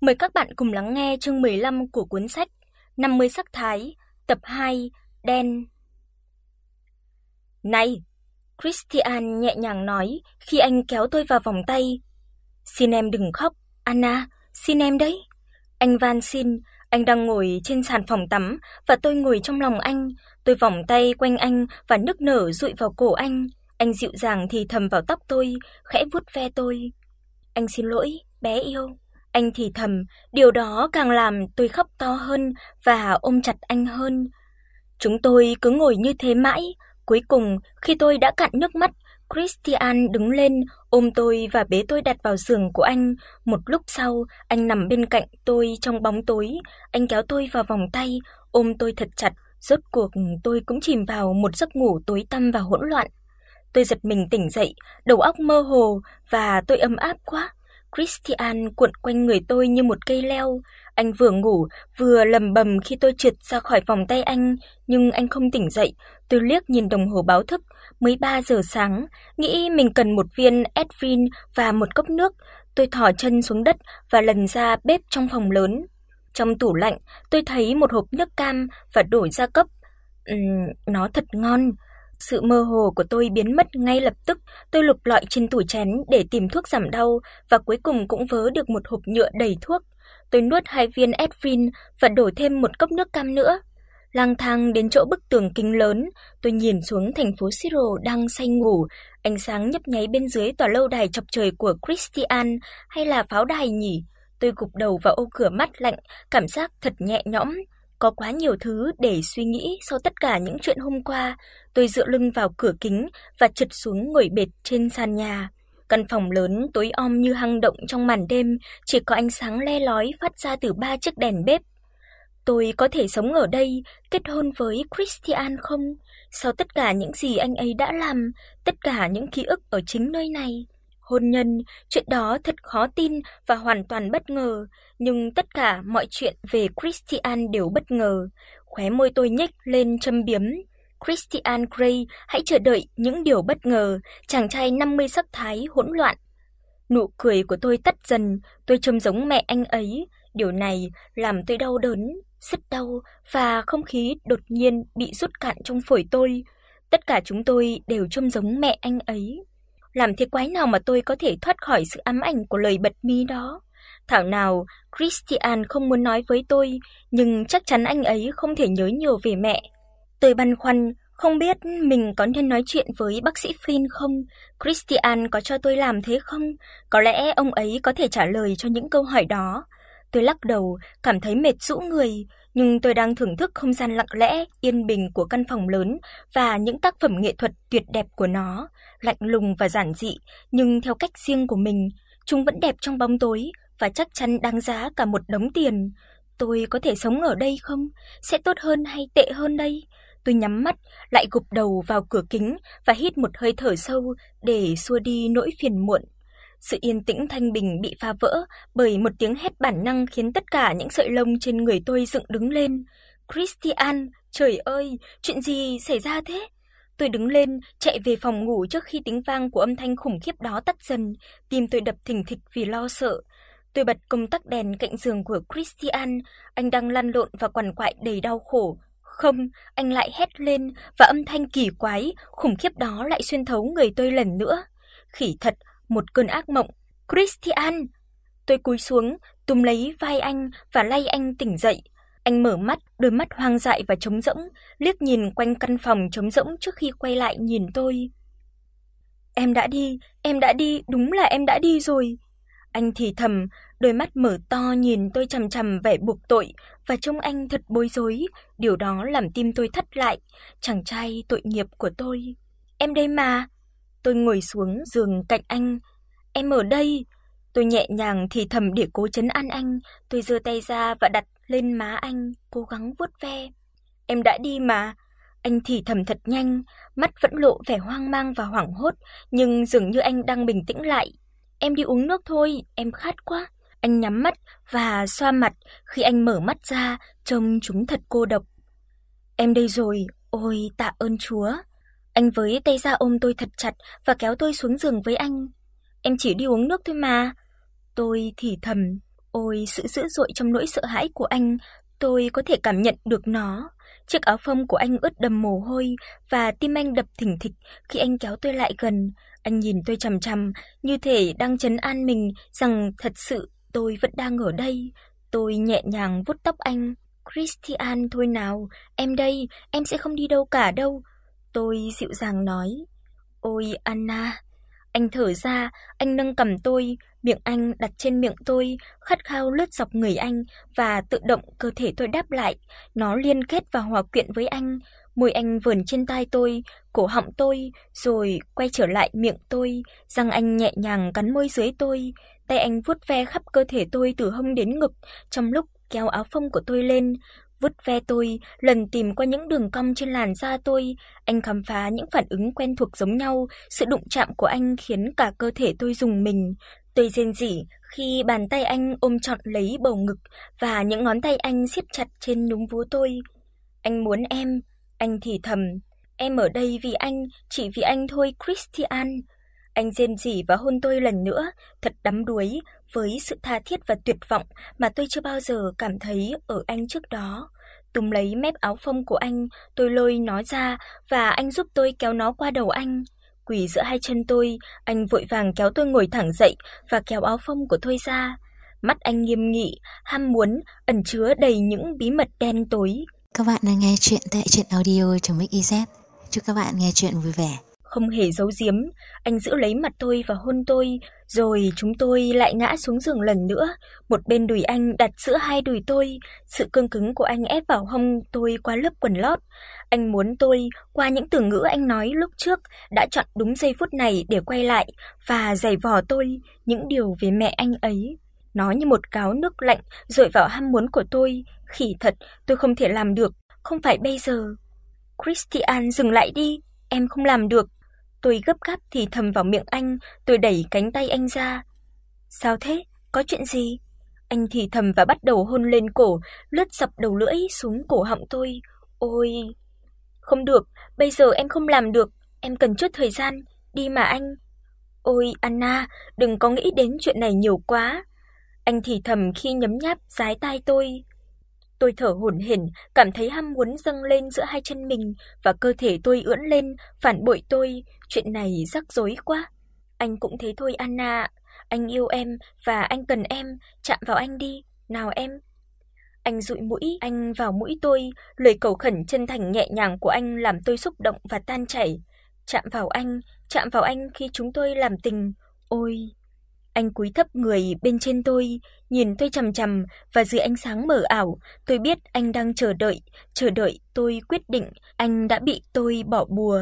Mời các bạn cùng lắng nghe chương 15 của cuốn sách 50 sắc thái, tập 2, đen. "Này," Christian nhẹ nhàng nói khi anh kéo tôi vào vòng tay. "Xin em đừng khóc, Anna, xin em đấy." Anh van xin, anh đang ngồi trên sàn phòng tắm và tôi ngồi trong lòng anh, tôi vòng tay quanh anh và nức nở dụi vào cổ anh. Anh dịu dàng thì thầm vào tóc tôi, khẽ vuốt ve tôi. "Anh xin lỗi, bé yêu." Anh thì thầm, điều đó càng làm tôi khóc to hơn và ôm chặt anh hơn. Chúng tôi cứ ngồi như thế mãi, cuối cùng khi tôi đã cạn nước mắt, Christian đứng lên, ôm tôi và bế tôi đặt vào giường của anh. Một lúc sau, anh nằm bên cạnh tôi trong bóng tối, anh kéo tôi vào vòng tay, ôm tôi thật chặt, rốt cuộc tôi cũng chìm vào một giấc ngủ tối tăm và hỗn loạn. Tôi giật mình tỉnh dậy, đầu óc mơ hồ và tôi ấm áp quá. Christian cuộn quanh người tôi như một cây leo, anh vừa ngủ vừa lầm bầm khi tôi trượt ra khỏi vòng tay anh, nhưng anh không tỉnh dậy. Tôi liếc nhìn đồng hồ báo thức, mới 3 giờ sáng, nghĩ mình cần một viên Advil và một cốc nước. Tôi thò chân xuống đất và lần ra bếp trong phòng lớn. Trong tủ lạnh, tôi thấy một hộp nước cam và đổi ra cốc. Ừm, nó thật ngon. Sự mơ hồ của tôi biến mất ngay lập tức, tôi lục lọi trên tủ chén để tìm thuốc giảm đau và cuối cùng cũng vớ được một hộp nhựa đầy thuốc. Tôi nuốt hai viên Advil và đổ thêm một cốc nước cam nữa. Lang thang đến chỗ bức tường kính lớn, tôi nhìn xuống thành phố Siro đang say ngủ, ánh sáng nhấp nháy bên dưới tòa lâu đài chọc trời của Christian hay là pháo đài nhỉ? Tôi gục đầu vào ô cửa mắt lạnh, cảm giác thật nhẹ nhõm. Có quá nhiều thứ để suy nghĩ sau tất cả những chuyện hôm qua, tôi dựa lưng vào cửa kính và trượt xuống ngồi bệt trên sàn nhà. Căn phòng lớn tối om như hang động trong màn đêm, chỉ có ánh sáng le lói phát ra từ ba chiếc đèn bếp. Tôi có thể sống ở đây, kết hôn với Christian không? Sau tất cả những gì anh ấy đã làm, tất cả những ký ức ở chính nơi này, hôn nhân, chuyện đó thật khó tin và hoàn toàn bất ngờ, nhưng tất cả mọi chuyện về Christian đều bất ngờ. Khóe môi tôi nhếch lên châm biếm. Christian Grey, hãy chờ đợi những điều bất ngờ, chàng trai 50 sắc thái hỗn loạn. Nụ cười của tôi tắt dần, tôi trông giống mẹ anh ấy, điều này làm tôi đau đớn, rất đau và không khí đột nhiên bị rút cạn trong phổi tôi. Tất cả chúng tôi đều trông giống mẹ anh ấy. Làm thế quái nào mà tôi có thể thoát khỏi sự ám ảnh của lời bật mí đó? Thảo nào Christian không muốn nói với tôi, nhưng chắc chắn anh ấy không thể nhớ nhiều về mẹ. Tôi băn khoăn, không biết mình có nên nói chuyện với bác sĩ Flynn không? Christian có cho tôi làm thế không? Có lẽ ông ấy có thể trả lời cho những câu hỏi đó. Tôi lắc đầu, cảm thấy mệt rũ người, nhưng tôi đang thưởng thức không gian lặng lẽ, yên bình của căn phòng lớn và những tác phẩm nghệ thuật tuyệt đẹp của nó, lạnh lùng và giản dị, nhưng theo cách riêng của mình, chúng vẫn đẹp trong bóng tối và chắc chắn đáng giá cả một đống tiền. Tôi có thể sống ở đây không? Sẽ tốt hơn hay tệ hơn đây? Tôi nhắm mắt, lại gục đầu vào cửa kính và hít một hơi thở sâu để xua đi nỗi phiền muộn. Sự yên tĩnh thanh bình bị phá vỡ bởi một tiếng hét bản năng khiến tất cả những sợi lông trên người tôi dựng đứng lên. "Christian, trời ơi, chuyện gì xảy ra thế?" Tôi đứng lên, chạy về phòng ngủ trước khi tiếng vang của âm thanh khủng khiếp đó tắt dần, tim tôi đập thình thịch vì lo sợ. Tôi bật công tắc đèn cạnh giường của Christian, anh đang lăn lộn và quằn quại đầy đau khổ. Không, anh lại hét lên và âm thanh kỳ quái, khủng khiếp đó lại xuyên thấu người tôi lần nữa. Khỉ thật, một cơn ác mộng. Christian! Tôi cúi xuống, túm lấy vai anh và lay anh tỉnh dậy. Anh mở mắt, đôi mắt hoang dại và trống rỗng, liếc nhìn quanh căn phòng trống rỗng trước khi quay lại nhìn tôi. Em đã đi, em đã đi, đúng là em đã đi rồi. Anh thì thầm, đôi mắt mở to nhìn tôi chằm chằm vẻ buộc tội và trông anh thật bối rối, điều đó làm tim tôi thắt lại, chàng trai tội nghiệp của tôi. Em đây mà. Tôi ngồi xuống giường cạnh anh. Em ở đây. Tôi nhẹ nhàng thì thầm để cố trấn an anh, tôi giơ tay ra và đặt lên má anh, cố gắng vuốt ve. Em đã đi mà. Anh thì thầm thật nhanh, mắt vẫn lộ vẻ hoang mang và hoảng hốt, nhưng dường như anh đang bình tĩnh lại. Em đi uống nước thôi, em khát quá. Anh nhắm mắt và xoa mặt, khi anh mở mắt ra, trông chúng thật cô độc. Em đây rồi, ôi tạ ơn Chúa. Anh với tay ra ôm tôi thật chặt và kéo tôi xuống giường với anh. Em chỉ đi uống nước thôi mà. Tôi thì thầm, Ôi sự dữ dội trong nỗi sợ hãi của anh, tôi có thể cảm nhận được nó. Chiếc áo phông của anh ướt đầm mồ hôi và tim anh đập thình thịch khi anh kéo tôi lại gần. Anh nhìn tôi chằm chằm như thể đang trấn an mình rằng thật sự tôi vẫn đang ở đây. Tôi nhẹ nhàng vuốt tóc anh. "Christian thôi nào, em đây, em sẽ không đi đâu cả đâu." Tôi dịu dàng nói. "Ôi Anna." Anh thở ra, anh nâng cầm tôi, miệng anh đặt trên miệng tôi, khát khao lướt dọc người anh và tự động cơ thể tôi đáp lại, nó liên kết và hòa quyện với anh. Môi anh vườn trên tai tôi, cổ họng tôi, rồi quay trở lại miệng tôi, răng anh nhẹ nhàng cắn môi dưới tôi, tay anh vuốt ve khắp cơ thể tôi từ hông đến ngực, trong lúc kéo áo phông của tôi lên, vứt ve tôi, lần tìm qua những đường cong trên làn da tôi, anh khám phá những phản ứng quen thuộc giống nhau, sự đụng chạm của anh khiến cả cơ thể tôi rùng mình. Tôi rên rỉ khi bàn tay anh ôm trọn lấy bầu ngực và những ngón tay anh siết chặt trên núm vú tôi. Anh muốn em, anh thì thầm, em ở đây vì anh, chỉ vì anh thôi Christian. Anh rên rỉ và hôn tôi lần nữa, thật đắm đuối với sự tha thiết và tuyệt vọng mà tôi chưa bao giờ cảm thấy ở anh trước đó. Túm lấy mép áo phông của anh, tôi lôi nó ra và anh giúp tôi kéo nó qua đầu anh. Quỳ giữa hai chân tôi, anh vội vàng kéo tôi ngồi thẳng dậy và kéo áo phông của tôi ra. Mắt anh nghiêm nghị, ham muốn ẩn chứa đầy những bí mật đen tối. Các bạn đang nghe chuyện tại truyện audio.mix.iz. Chúc các bạn nghe chuyện vui vẻ không hề giấu giếm, anh giữ lấy mặt tôi và hôn tôi, rồi chúng tôi lại ngã xuống giường lần nữa, một bên đùi anh đặt giữa hai đùi tôi, sự cương cứng của anh ép vào hông tôi qua lớp quần lót. Anh muốn tôi qua những từ ngữ anh nói lúc trước đã chọn đúng giây phút này để quay lại và giày vò tôi những điều về mẹ anh ấy. Nó như một cáo nước lạnh dội vào ham muốn của tôi, khỉ thật, tôi không thể làm được, không phải bây giờ. Christian dừng lại đi, em không làm được. Tôi gấp gáp thì thầm vào miệng anh, tôi đẩy cánh tay anh ra. "Sao thế? Có chuyện gì?" Anh thì thầm và bắt đầu hôn lên cổ, lướt dọc đầu lưỡi xuống cổ họng tôi. "Ôi, không được, bây giờ em không làm được, em cần chút thời gian, đi mà anh." "Ôi Anna, đừng có nghĩ đến chuyện này nhiều quá." Anh thì thầm khi nhấm nháp dái tai tôi. Tôi thở hổn hển, cảm thấy ham muốn dâng lên giữa hai chân mình và cơ thể tôi ưỡn lên, phản bội tôi, chuyện này rắc rối quá. Anh cũng thế thôi Anna, anh yêu em và anh cần em, chạm vào anh đi, nào em. Anh dụi mũi anh vào mũi tôi, lời cầu khẩn chân thành nhẹ nhàng của anh làm tôi xúc động và tan chảy. Chạm vào anh, chạm vào anh khi chúng tôi làm tình. Ôi, anh cúi thấp người bên trên tôi, nhìn tôi chằm chằm và dưới ánh sáng mờ ảo, tôi biết anh đang chờ đợi, chờ đợi tôi quyết định, anh đã bị tôi bỏ bùa.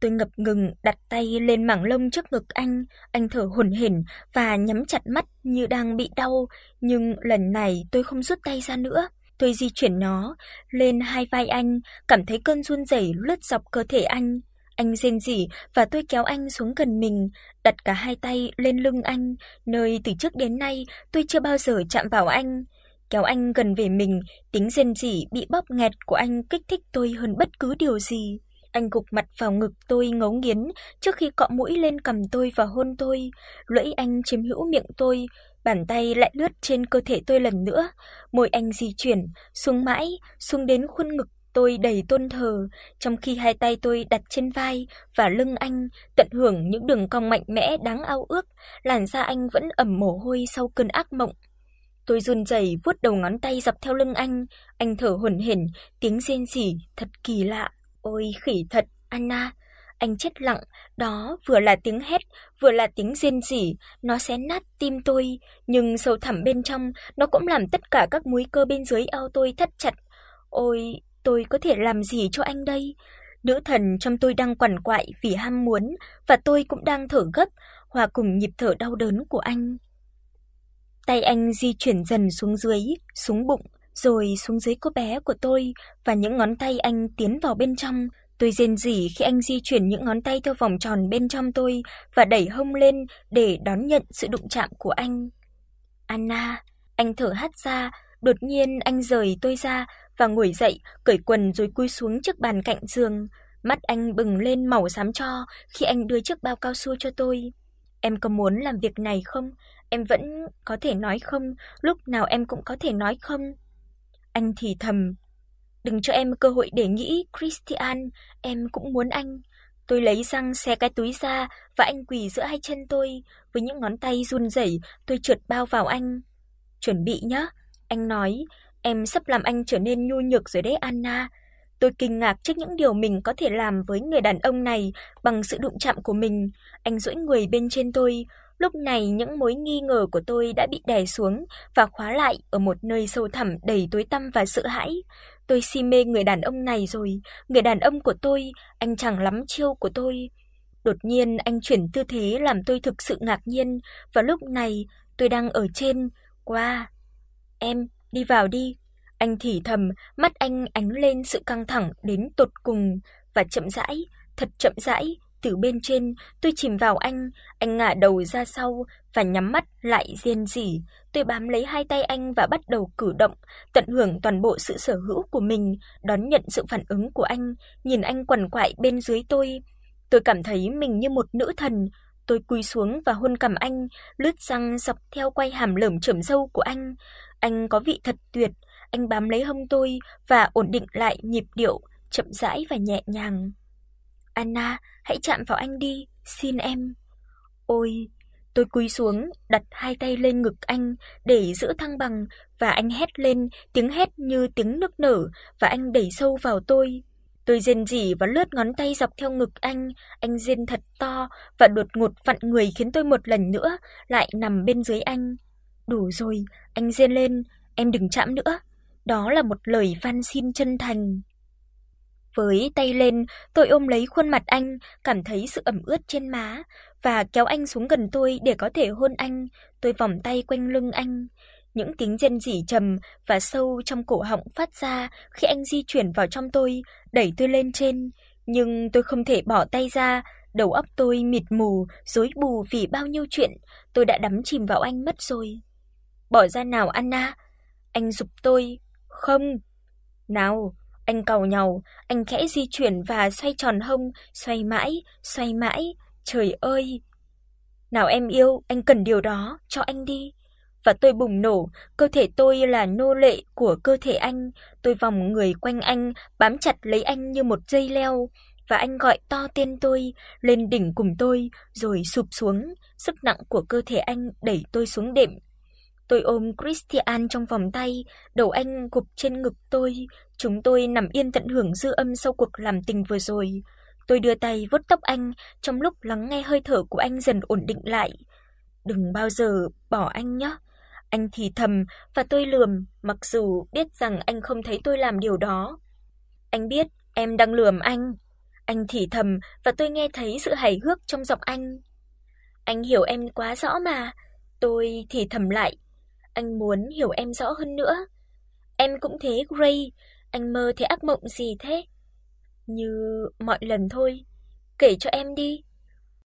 Tôi ngập ngừng đặt tay lên mảng lông trước ngực anh, anh thở hổn hển và nhắm chặt mắt như đang bị đau, nhưng lần này tôi không rút tay ra nữa. Tôi di chuyển nó lên hai vai anh, cảm thấy cơn run rẩy lướt dọc cơ thể anh. Anh rên rỉ và tôi kéo anh xuống gần mình, đặt cả hai tay lên lưng anh, nơi từ trước đến nay tôi chưa bao giờ chạm vào anh. Kéo anh gần về mình, tính rên rỉ bị bóp nghẹt của anh kích thích tôi hơn bất cứ điều gì. Anh gục mặt vào ngực tôi ngấu nghiến trước khi cọ mũi lên cầm tôi và hôn tôi, lưỡi anh chiếm hữu miệng tôi, bàn tay lại lướt trên cơ thể tôi lần nữa, môi anh di chuyển xuống mãi, xuống đến khuôn ngực Tôi đầy tôn thờ, trong khi hai tay tôi đặt trên vai và lưng anh, tận hưởng những đường cong mạnh mẽ đáng ao ước, làn da anh vẫn ẩm mồ hôi sau cơn ác mộng. Tôi run rẩy vuốt đầu ngón tay dọc theo lưng anh, anh thở hổn hển, tiếng rên rỉ thật kỳ lạ. Ôi khỉ thật, Anna, anh chết lặng, đó vừa là tiếng hét, vừa là tiếng rên rỉ, nó xé nát tim tôi, nhưng sâu thẳm bên trong, nó cũng làm tất cả các múi cơ bên dưới eo tôi thắt chặt. Ôi, tôi có thể làm gì cho anh đây? Nữ thần trong tôi đang quằn quại vì ham muốn và tôi cũng đang thở gấp, hòa cùng nhịp thở đau đớn của anh. Tay anh di chuyển dần xuống dưới, xuống bụng, rồi xuống dưới cô bé của tôi và những ngón tay anh tiến vào bên trong. Tôi rên rỉ khi anh di chuyển những ngón tay theo vòng tròn bên trong tôi và đẩy hông lên để đón nhận sự đụng chạm của anh. Anna, anh thở hắt ra, đột nhiên anh rời tôi ra và ngồi dậy, cởi quần rồi cúi xuống trước bàn cạnh giường. Mắt anh bừng lên màu xám cho khi anh đưa chiếc bao cao su cho tôi. Em có muốn làm việc này không? em vẫn có thể nói không, lúc nào em cũng có thể nói không. Anh thì thầm, đừng cho em cơ hội để nghĩ, Christian, em cũng muốn anh. Tôi lấy răng xé cái túi ra và anh quỳ giữa hai chân tôi, với những ngón tay run rẩy, tôi trượt bao vào anh. "Chuẩn bị nhé." Anh nói, "Em sắp làm anh trở nên nhu nhược rồi đấy Anna." Tôi kinh ngạc trước những điều mình có thể làm với người đàn ông này bằng sự đụng chạm của mình. Anh duỗi người bên trên tôi, lúc này những mối nghi ngờ của tôi đã bị đè xuống và khóa lại ở một nơi sâu thẳm đầy tối tăm và sợ hãi. Tôi si mê người đàn ông này rồi, người đàn ông của tôi, anh chàng lắm chiêu của tôi. Đột nhiên anh chuyển tư thế làm tôi thực sự ngạc nhiên, và lúc này tôi đang ở trên, qua. "Em, đi vào đi." Anh thì thầm, mắt anh ánh lên sự căng thẳng đến tột cùng và chậm rãi, thật chậm rãi, từ bên trên, tôi chìm vào anh, anh ngả đầu ra sau và nhắm mắt lại rên rỉ. Tôi bám lấy hai tay anh và bắt đầu cử động, tận hưởng toàn bộ sự sở hữu của mình, đón nhận sự phản ứng của anh, nhìn anh quằn quại bên dưới tôi. Tôi cảm thấy mình như một nữ thần. Tôi cúi xuống và hôn cằm anh, lướt răng dọc theo quai hàm lởm chởm râu của anh. Anh có vị thật tuyệt, anh bám lấy hông tôi và ổn định lại nhịp điệu, chậm rãi và nhẹ nhàng. Anna, hãy chạm vào anh đi, xin em. Ôi, tôi cúi xuống, đặt hai tay lên ngực anh để giữ thăng bằng và anh hét lên, tiếng hét như tiếng nức nở và anh đẩy sâu vào tôi. Tôi rên rỉ và lướt ngón tay dọc theo ngực anh, anh rên thật to và đột ngột vặn người khiến tôi một lần nữa lại nằm bên dưới anh. Đủ rồi, anh rên lên, em đừng chạm nữa. Đó là một lời van xin chân thành. Với tay lên, tôi ôm lấy khuôn mặt anh, cảm thấy sự ẩm ướt trên má và kéo anh xuống gần tôi để có thể hôn anh. Tôi vòng tay quanh lưng anh. Những tiếng rên rỉ trầm và sâu trong cổ họng phát ra khi anh di chuyển vào trong tôi, đẩy tôi lên trên, nhưng tôi không thể bỏ tay ra, đầu óc tôi mịt mù, rối bù vì bao nhiêu chuyện, tôi đã đắm chìm vào anh mất rồi. "Bỏ ra nào Anna." Anh giục tôi. "Không." "Nào." Anh cầu nhàu, anh khẽ di chuyển và xoay tròn hông, xoay mãi, xoay mãi. Trời ơi! "Nào em yêu, anh cần điều đó, cho anh đi." Và tôi bùng nổ, cơ thể tôi là nô lệ của cơ thể anh, tôi vòng người quanh anh, bám chặt lấy anh như một dây leo và anh gọi to tên tôi lên đỉnh cùng tôi rồi sụp xuống, sức nặng của cơ thể anh đẩy tôi xuống đệm. Tôi ôm Christian trong vòng tay, đầu anh gục trên ngực tôi, chúng tôi nằm yên tận hưởng dư âm sau cuộc làm tình vừa rồi. Tôi đưa tay vuốt tóc anh trong lúc lắng nghe hơi thở của anh dần ổn định lại. "Đừng bao giờ bỏ anh nhé." Anh thì thầm và tôi lườm, mặc dù biết rằng anh không thấy tôi làm điều đó. "Anh biết em đang lườm anh." Anh thì thầm và tôi nghe thấy sự hài hước trong giọng anh. "Anh hiểu em quá rõ mà." Tôi thì thầm lại, "Anh muốn hiểu em rõ hơn nữa." "Em cũng thế, Gray." Anh mơ thấy ác mộng gì thế? Như mọi lần thôi. Kể cho em đi.